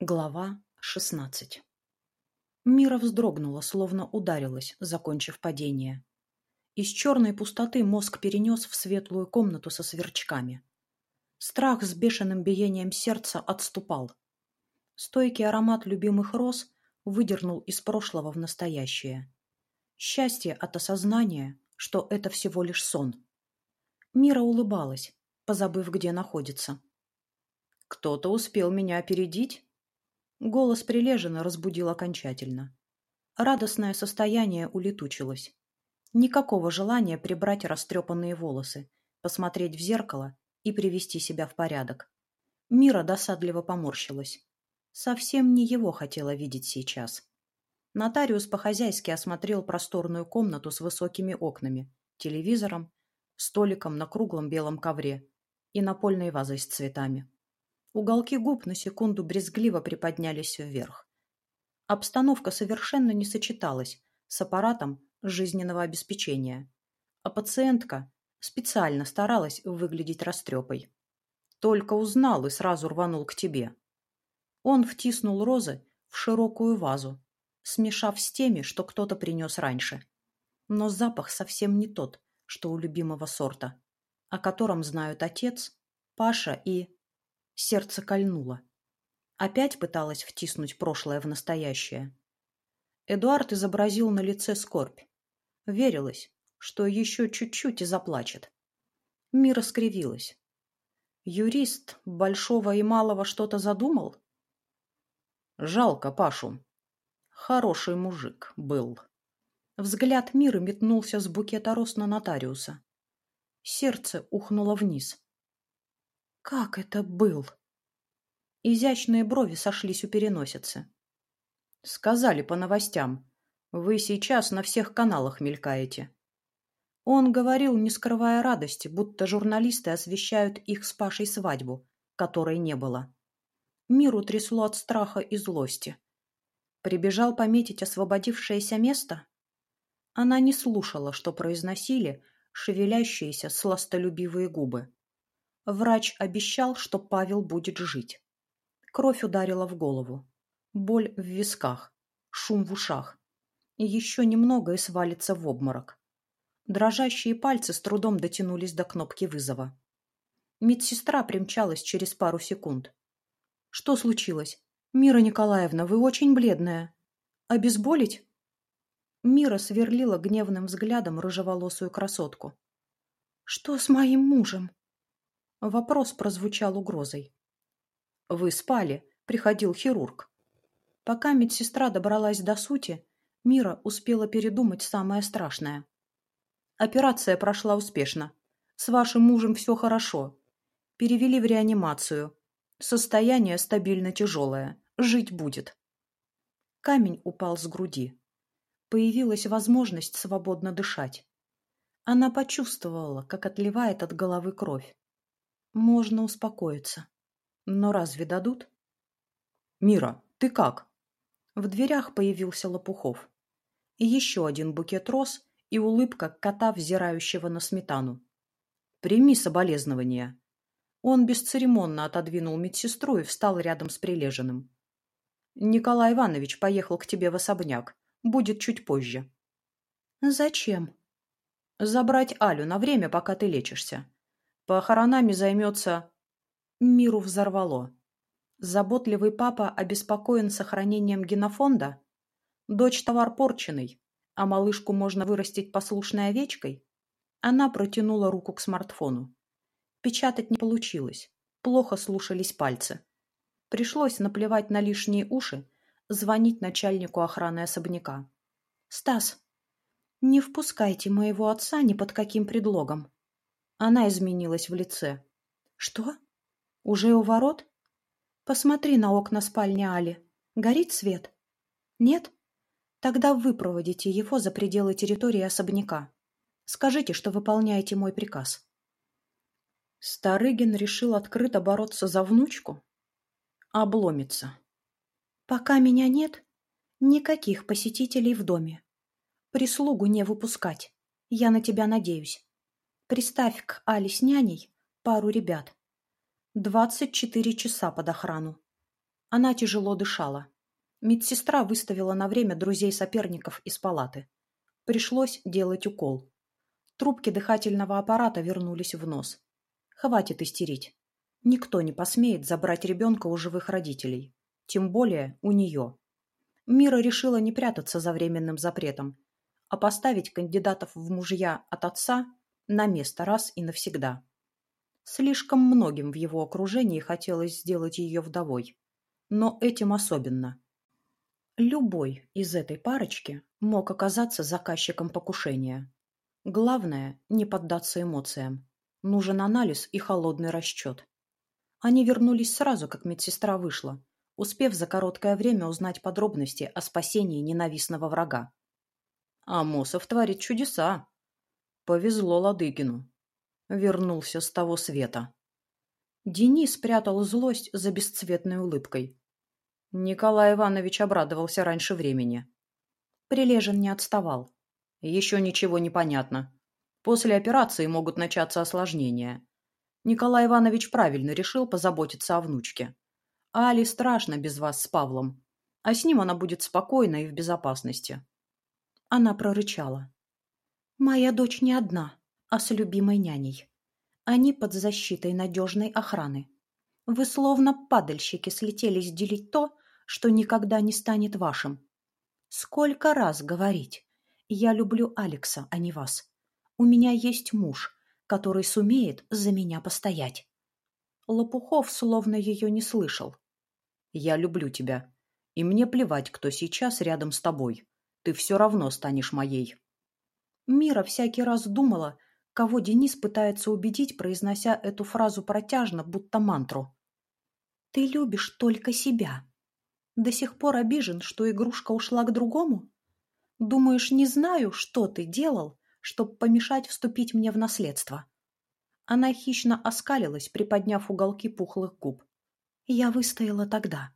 Глава шестнадцать Мира вздрогнула, словно ударилась, закончив падение. Из черной пустоты мозг перенес в светлую комнату со сверчками. Страх с бешеным биением сердца отступал. Стойкий аромат любимых роз выдернул из прошлого в настоящее. Счастье от осознания, что это всего лишь сон. Мира улыбалась, позабыв, где находится. «Кто-то успел меня опередить?» Голос прилеженно разбудил окончательно. Радостное состояние улетучилось. Никакого желания прибрать растрепанные волосы, посмотреть в зеркало и привести себя в порядок. Мира досадливо поморщилась. Совсем не его хотела видеть сейчас. Нотариус по-хозяйски осмотрел просторную комнату с высокими окнами, телевизором, столиком на круглом белом ковре и напольной вазой с цветами. Уголки губ на секунду брезгливо приподнялись вверх. Обстановка совершенно не сочеталась с аппаратом жизненного обеспечения, а пациентка специально старалась выглядеть растрепой. Только узнал и сразу рванул к тебе. Он втиснул розы в широкую вазу, смешав с теми, что кто-то принес раньше. Но запах совсем не тот, что у любимого сорта, о котором знают отец, Паша и Сердце кольнуло. Опять пыталась втиснуть прошлое в настоящее. Эдуард изобразил на лице скорбь. Верилось, что еще чуть-чуть и заплачет. Мира скривилась. Юрист большого и малого что-то задумал? Жалко Пашу. Хороший мужик был. Взгляд Миры метнулся с букета роз на нотариуса. Сердце ухнуло вниз. Как это был? Изящные брови сошлись у переносицы. Сказали по новостям. Вы сейчас на всех каналах мелькаете. Он говорил, не скрывая радости, будто журналисты освещают их с Пашей свадьбу, которой не было. Миру трясло от страха и злости. Прибежал пометить освободившееся место? Она не слушала, что произносили шевелящиеся сластолюбивые губы. Врач обещал, что Павел будет жить. Кровь ударила в голову. Боль в висках. Шум в ушах. Еще немного и свалится в обморок. Дрожащие пальцы с трудом дотянулись до кнопки вызова. Медсестра примчалась через пару секунд. «Что случилось? Мира Николаевна, вы очень бледная. Обезболить?» Мира сверлила гневным взглядом рыжеволосую красотку. «Что с моим мужем?» Вопрос прозвучал угрозой. «Вы спали», — приходил хирург. Пока медсестра добралась до сути, Мира успела передумать самое страшное. Операция прошла успешно. С вашим мужем все хорошо. Перевели в реанимацию. Состояние стабильно тяжелое. Жить будет. Камень упал с груди. Появилась возможность свободно дышать. Она почувствовала, как отливает от головы кровь. Можно успокоиться. Но разве дадут? «Мира, ты как?» В дверях появился Лопухов. И еще один букет роз и улыбка кота, взирающего на сметану. «Прими соболезнования». Он бесцеремонно отодвинул медсестру и встал рядом с прилеженным. «Николай Иванович поехал к тебе в особняк. Будет чуть позже». «Зачем?» «Забрать Алю на время, пока ты лечишься. Похоронами займется... Миру взорвало. Заботливый папа обеспокоен сохранением генофонда? Дочь товар порченый, а малышку можно вырастить послушной овечкой? Она протянула руку к смартфону. Печатать не получилось. Плохо слушались пальцы. Пришлось наплевать на лишние уши, звонить начальнику охраны особняка. «Стас, не впускайте моего отца ни под каким предлогом. Она изменилась в лице. «Что? Уже у ворот? Посмотри на окна спальни Али. Горит свет? Нет? Тогда вы проводите его за пределы территории особняка. Скажите, что выполняете мой приказ». Старыгин решил открыто бороться за внучку? Обломится. «Пока меня нет, никаких посетителей в доме. Прислугу не выпускать. Я на тебя надеюсь. Приставь к Али с няней пару ребят. Двадцать четыре часа под охрану. Она тяжело дышала. Медсестра выставила на время друзей-соперников из палаты. Пришлось делать укол. Трубки дыхательного аппарата вернулись в нос. Хватит истерить. Никто не посмеет забрать ребенка у живых родителей. Тем более у нее. Мира решила не прятаться за временным запретом, а поставить кандидатов в мужья от отца на место раз и навсегда. Слишком многим в его окружении хотелось сделать ее вдовой. Но этим особенно. Любой из этой парочки мог оказаться заказчиком покушения. Главное – не поддаться эмоциям. Нужен анализ и холодный расчет. Они вернулись сразу, как медсестра вышла, успев за короткое время узнать подробности о спасении ненавистного врага. Амосов творит чудеса. Повезло Ладыгину. Вернулся с того света. Денис спрятал злость за бесцветной улыбкой. Николай Иванович обрадовался раньше времени. Прилежен не отставал. Еще ничего не понятно. После операции могут начаться осложнения. Николай Иванович правильно решил позаботиться о внучке. Али страшно без вас с Павлом, а с ним она будет спокойна и в безопасности. Она прорычала. «Моя дочь не одна, а с любимой няней. Они под защитой надежной охраны. Вы словно падальщики слетелись делить то, что никогда не станет вашим. Сколько раз говорить? Я люблю Алекса, а не вас. У меня есть муж, который сумеет за меня постоять. Лопухов словно ее не слышал. «Я люблю тебя, и мне плевать, кто сейчас рядом с тобой. Ты все равно станешь моей». Мира всякий раз думала, кого Денис пытается убедить, произнося эту фразу протяжно, будто мантру. «Ты любишь только себя. До сих пор обижен, что игрушка ушла к другому? Думаешь, не знаю, что ты делал, чтобы помешать вступить мне в наследство?» Она хищно оскалилась, приподняв уголки пухлых губ. «Я выстояла тогда.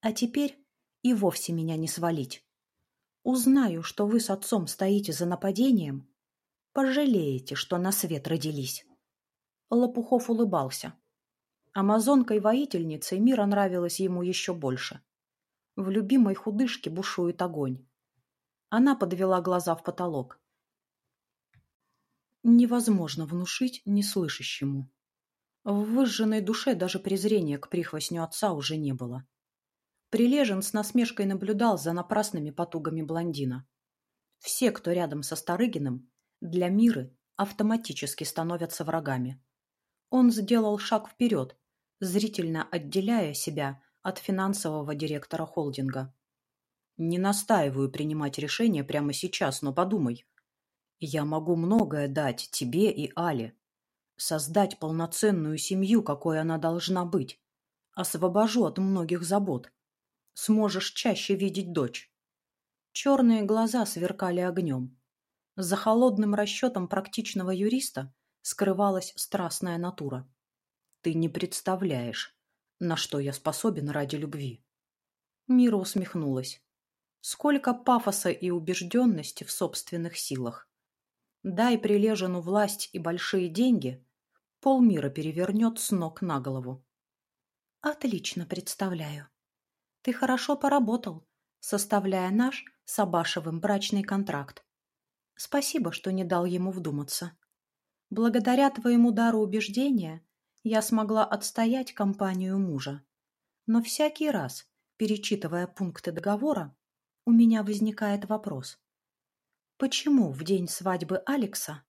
А теперь и вовсе меня не свалить. Узнаю, что вы с отцом стоите за нападением, пожалеете, что на свет родились. Лопухов улыбался. Амазонкой-воительницей мира нравилась ему еще больше. В любимой худышке бушует огонь. Она подвела глаза в потолок. Невозможно внушить неслышащему. В выжженной душе даже презрения к прихвостню отца уже не было. Прилежен с насмешкой наблюдал за напрасными потугами блондина. Все, кто рядом со Старыгиным, для Миры автоматически становятся врагами. Он сделал шаг вперед, зрительно отделяя себя от финансового директора холдинга. «Не настаиваю принимать решение прямо сейчас, но подумай. Я могу многое дать тебе и Але. Создать полноценную семью, какой она должна быть. Освобожу от многих забот сможешь чаще видеть дочь. Черные глаза сверкали огнем. За холодным расчетом практичного юриста скрывалась страстная натура. Ты не представляешь, на что я способен ради любви. Мира усмехнулась. Сколько пафоса и убежденности в собственных силах. Дай прилежену власть и большие деньги, полмира перевернет с ног на голову. Отлично представляю. Ты хорошо поработал, составляя наш с Абашевым брачный контракт. Спасибо, что не дал ему вдуматься. Благодаря твоему дару убеждения я смогла отстоять компанию мужа. Но всякий раз, перечитывая пункты договора, у меня возникает вопрос. Почему в день свадьбы Алекса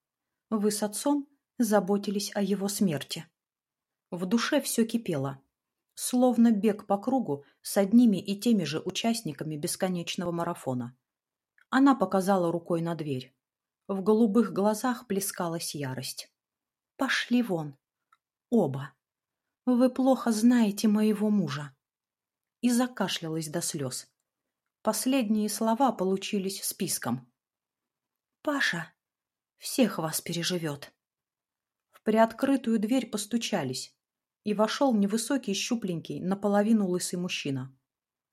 вы с отцом заботились о его смерти? В душе все кипело словно бег по кругу с одними и теми же участниками бесконечного марафона. Она показала рукой на дверь. В голубых глазах плескалась ярость. «Пошли вон! Оба! Вы плохо знаете моего мужа!» И закашлялась до слез. Последние слова получились списком. «Паша всех вас переживет!» В приоткрытую дверь постучались и вошел невысокий, щупленький, наполовину лысый мужчина.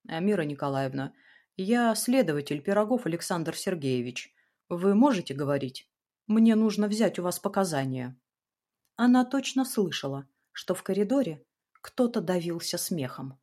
«Амира Николаевна, я следователь Пирогов Александр Сергеевич. Вы можете говорить? Мне нужно взять у вас показания». Она точно слышала, что в коридоре кто-то давился смехом.